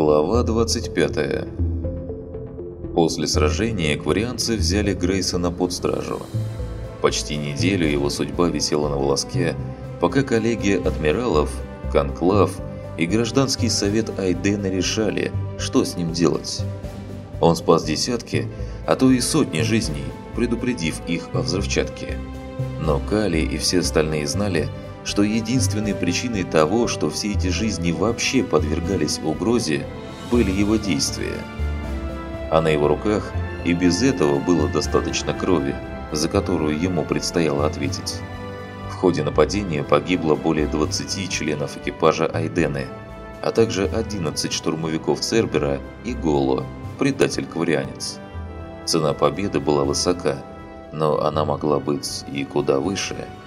Глава 25 После сражения экварианцы взяли Грейсона под стражу. Почти неделю его судьба висела на волоске, пока коллегия адмиралов, конклав и гражданский совет Айдена решали, что с ним делать. Он спас десятки, а то и сотни жизней, предупредив их о взрывчатке. Но Кали и все остальные знали, что единственной причиной того, что все эти жизни вообще подвергались угрозе, были его действия. А на его руках и без этого было достаточно крови, за которую ему предстояло ответить. В ходе нападения погибло более 20 членов экипажа Айдены, а также 11 штурмовиков Цербера и Голо, предатель-кварианец. Цена победы была высока, но она могла быть и куда выше –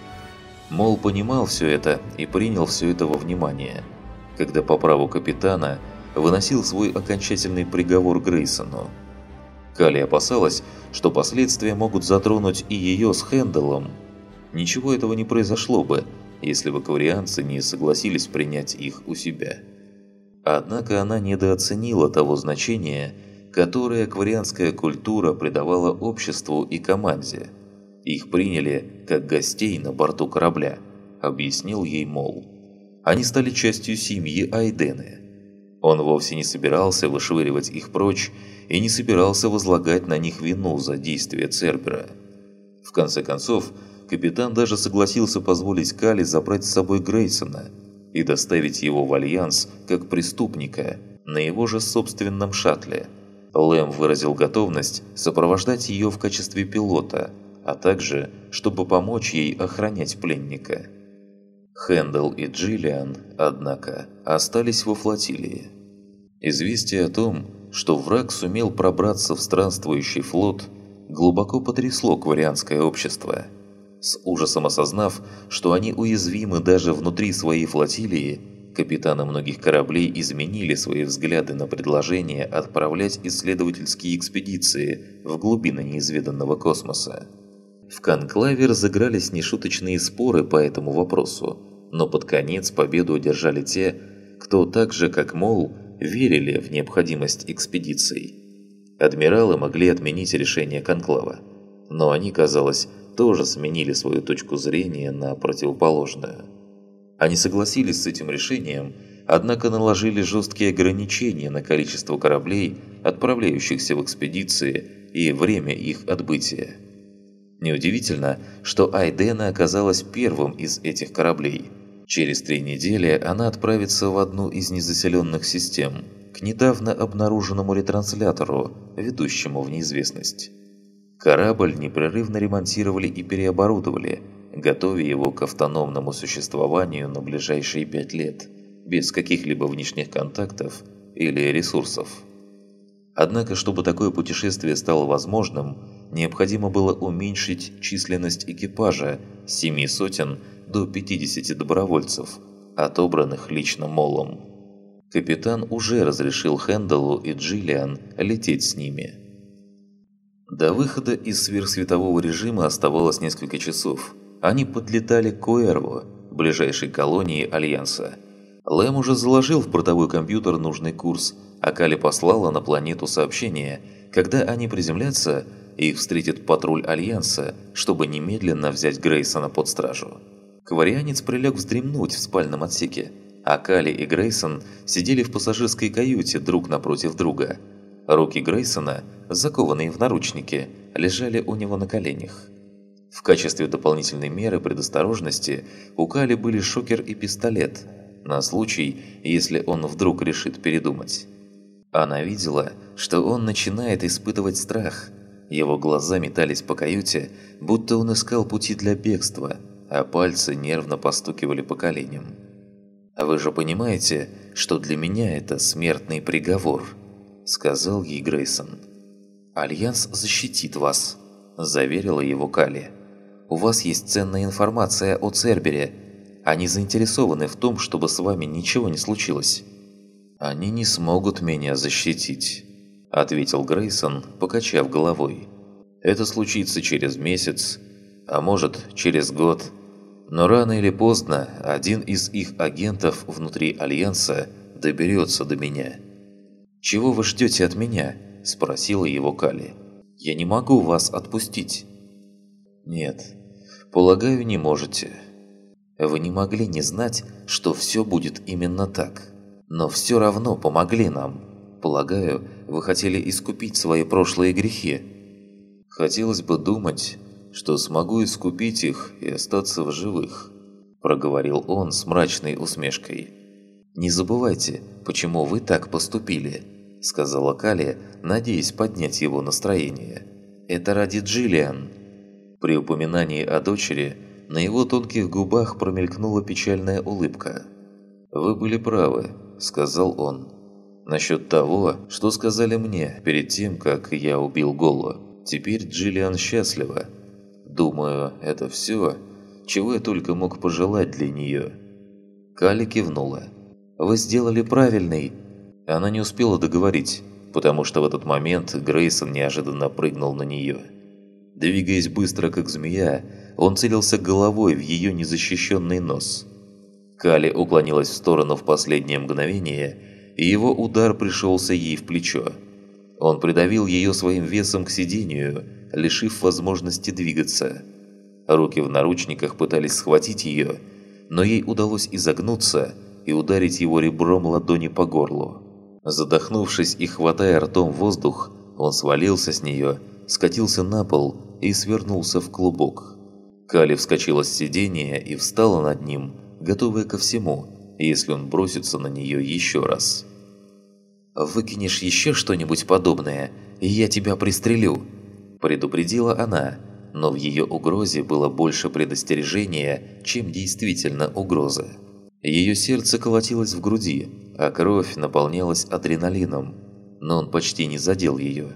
Мол понимал все это и принял все это во внимание, когда по праву капитана выносил свой окончательный приговор Грейсону. Кали опасалась, что последствия могут затронуть и ее с Хенделом. Ничего этого не произошло бы, если бы каврианцы не согласились принять их у себя. Однако она недооценила того значения, которое кварианская культура придавала обществу и команде – их приняли как гостей на борту корабля, объяснил ей Мол. Они стали частью семьи Айдены. Он вовсе не собирался вышвыривать их прочь и не собирался возлагать на них вину за действия Цербера. В конце концов, капитан даже согласился позволить Кали забрать с собой Грейсона и доставить его в Альянс как преступника на его же собственном шаттле. Лэм выразил готовность сопровождать ее в качестве пилота – а также, чтобы помочь ей охранять пленника. Хэндл и Джиллиан, однако, остались во флотилии. Известие о том, что враг сумел пробраться в странствующий флот, глубоко потрясло кварианское общество. С ужасом осознав, что они уязвимы даже внутри своей флотилии, капитаны многих кораблей изменили свои взгляды на предложение отправлять исследовательские экспедиции в глубины неизведанного космоса. В конклаве разыгрались нешуточные споры по этому вопросу, но под конец победу одержали те, кто так же, как Мол, верили в необходимость экспедиций. Адмиралы могли отменить решение конклава, но они, казалось, тоже сменили свою точку зрения на противоположную. Они согласились с этим решением, однако наложили жесткие ограничения на количество кораблей, отправляющихся в экспедиции, и время их отбытия. Неудивительно, что Айдена оказалась первым из этих кораблей. Через три недели она отправится в одну из незаселенных систем, к недавно обнаруженному ретранслятору, ведущему в неизвестность. Корабль непрерывно ремонтировали и переоборудовали, готовя его к автономному существованию на ближайшие пять лет, без каких-либо внешних контактов или ресурсов. Однако, чтобы такое путешествие стало возможным, необходимо было уменьшить численность экипажа с 7 сотен до 50 добровольцев, отобранных лично Молом. Капитан уже разрешил Хенделу и Джиллиан лететь с ними. До выхода из сверхсветового режима оставалось несколько часов. Они подлетали к Куэрву, ближайшей колонии Альянса. Лэм уже заложил в бортовой компьютер нужный курс, а Кали послала на планету сообщение. Когда они приземлятся, их встретит патруль Альянса, чтобы немедленно взять Грейсона под стражу. Кварианец прилег вздремнуть в спальном отсеке, а Кали и Грейсон сидели в пассажирской каюте друг напротив друга. Руки Грейсона, закованные в наручники, лежали у него на коленях. В качестве дополнительной меры предосторожности у Кали были шокер и пистолет, на случай, если он вдруг решит передумать. Она видела, что он начинает испытывать страх – его глаза метались по каюте, будто он искал пути для бегства, а пальцы нервно постукивали по коленям. «Вы же понимаете, что для меня это смертный приговор», — сказал ей Грейсон. «Альянс защитит вас», — заверила его Кали. «У вас есть ценная информация о Цербере. Они заинтересованы в том, чтобы с вами ничего не случилось». «Они не смогут меня защитить», – ответил Грейсон, покачав головой. «Это случится через месяц, а может, через год. Но рано или поздно один из их агентов внутри Альянса доберется до меня. «Чего вы ждете от меня?» – спросила его Кали. «Я не могу вас отпустить». «Нет, полагаю, не можете. Вы не могли не знать, что все будет именно так. Но все равно помогли нам. Полагаю, вы хотели искупить свои прошлые грехи». «Хотелось бы думать, что смогу искупить их и остаться в живых», – проговорил он с мрачной усмешкой. «Не забывайте, почему вы так поступили», – сказала Кали, надеясь поднять его настроение. «Это ради Джиллиан». При упоминании о дочери на его тонких губах промелькнула печальная улыбка. «Вы были правы», – сказал он. «Насчет того, что сказали мне перед тем, как я убил Голу. Теперь Джиллиан счастлива. Думаю, это все, чего я только мог пожелать для нее». Кали кивнула. «Вы сделали правильный». Она не успела договорить, потому что в этот момент Грейсон неожиданно прыгнул на нее. Двигаясь быстро, как змея, он целился головой в ее незащищенный нос. Кали уклонилась в сторону в последнее мгновение, и его удар пришелся ей в плечо. Он придавил ее своим весом к сидению, лишив возможности двигаться. Руки в наручниках пытались схватить ее, но ей удалось изогнуться и ударить его ребром ладони по горлу. Задохнувшись и хватая ртом воздух, он свалился с нее, скатился на пол и свернулся в клубок. Кали вскочила с сиденья и встала над ним, готовая ко всему, если он бросится на нее еще раз. «Выкинешь еще что-нибудь подобное, и я тебя пристрелю», – предупредила она, но в ее угрозе было больше предостережения, чем действительно угроза. Ее сердце колотилось в груди, а кровь наполнялась адреналином, но он почти не задел ее.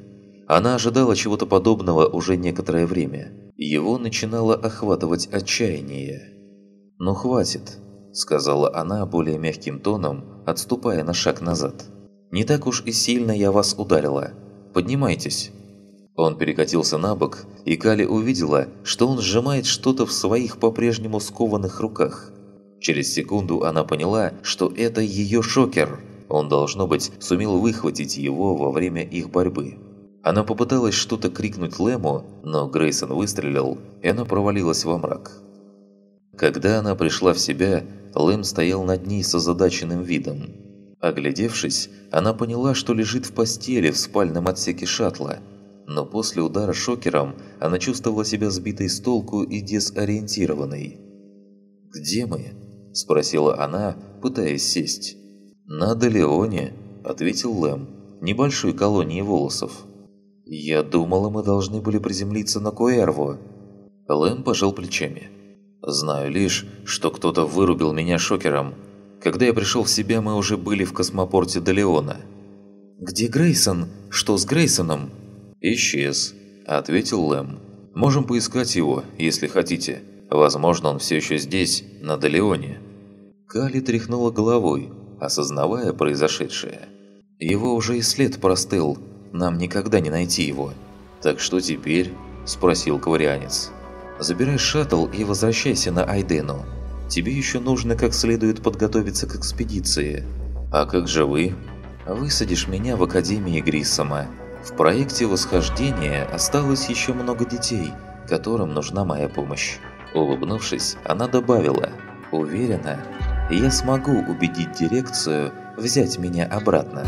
Она ожидала чего-то подобного уже некоторое время. Его начинало охватывать отчаяние. «Ну хватит», – сказала она более мягким тоном, отступая на шаг назад. «Не так уж и сильно я вас ударила. Поднимайтесь». Он перекатился на бок, и Кали увидела, что он сжимает что-то в своих по-прежнему скованных руках. Через секунду она поняла, что это ее шокер. Он, должно быть, сумел выхватить его во время их борьбы. Она попыталась что-то крикнуть Лэму, но Грейсон выстрелил, и она провалилась во мрак. Когда она пришла в себя, Лэм стоял над ней с озадаченным видом. Оглядевшись, она поняла, что лежит в постели в спальном отсеке шаттла. Но после удара шокером она чувствовала себя сбитой с толку и дезориентированной. «Где мы?» – спросила она, пытаясь сесть. «На Делеоне», – ответил Лэм, – «небольшой колонии волосов». «Я думала, мы должны были приземлиться на Куэрво». Лэм пожал плечами. «Знаю лишь, что кто-то вырубил меня шокером. Когда я пришел в себя, мы уже были в космопорте Делеона». «Где Грейсон? Что с Грейсоном?» «Исчез», – ответил Лэм. «Можем поискать его, если хотите. Возможно, он все еще здесь, на Делеоне». Кали тряхнула головой, осознавая произошедшее. Его уже и след простыл, нам никогда не найти его. Так что теперь? Спросил кварианец. Забирай шаттл и возвращайся на Айдену. Тебе еще нужно как следует подготовиться к экспедиции. А как же вы? Высадишь меня в Академии Гриссома. В проекте восхождения осталось еще много детей, которым нужна моя помощь. Улыбнувшись, она добавила, «Уверена, я смогу убедить дирекцию взять меня обратно.